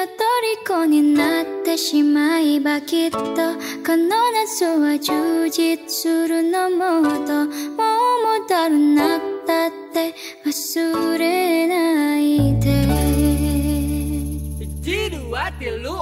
の虜になってしまえばきっとこの夏は充実するのもっともう戻るなったって忘れないで。Tiru hati lu